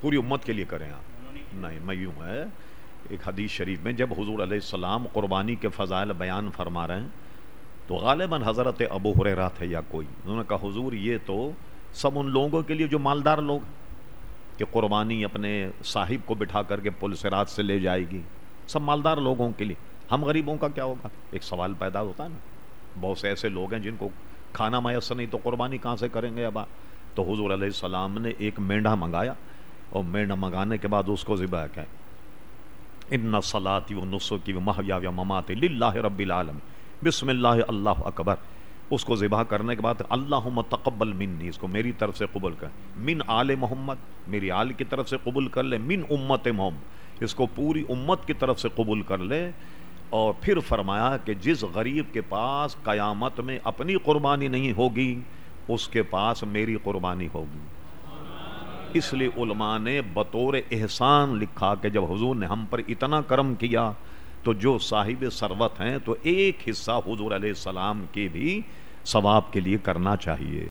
پوری امت کے لیے کریں آپ۔ نہیں، میں یوں ہے، ایک حدیث شریف میں جب حضور علیہ السلام قربانی کے فضائل بیان فرما رہے ہیں، تو غالباً حضرت ابو حریرہ تھے یا کوئی۔ انہوں نے کہا، حضور، یہ تو سب ان لوگوں کے لیے جو مالدار لوگ کہ قربانی اپنے صاحب کو بٹھا کر کے پل سرات سے لے جائے گی۔ سب مالدار لوگوں کے لیے۔ ہم غریبوں کا کیا ہوگا؟ ایک سوال پیدا ہوتا ہے نا۔ بہت سے ایسے لوگ ہیں جن کو کھانا میسر نہیں، تو قربانی کہاں سے کریں گے اب تو حضور علیہ السلام نے ایک مینڈا منگایا۔ اور مینڈا منگانے کے بعد اس کو ذبح کہ ان صلاحی و نسخی و محیا و ممات للہ رب العالم بسم اللہ اللہ اکبر۔ اس کو ذبح کرنے کے بعد اللہ تقبل منی، اس کو میری طرف سے قبول کر۔ من آل محمد، میری آل کی طرف سے قبول کر لے۔ من امت محمد، اس کو پوری امت کی طرف سے قبول کر لے۔ اور پھر فرمایا کہ جس غریب کے پاس قیامت میں اپنی قربانی نہیں ہوگی، اس کے پاس میری قربانی ہوگی۔ اس لیے علماء نے بطور احسان لکھا کہ جب حضور نے ہم پر اتنا کرم کیا تو جو صاحب ثروت ہیں تو ایک حصہ حضور علیہ السلام کے بھی ثواب کے لیے کرنا چاہیے۔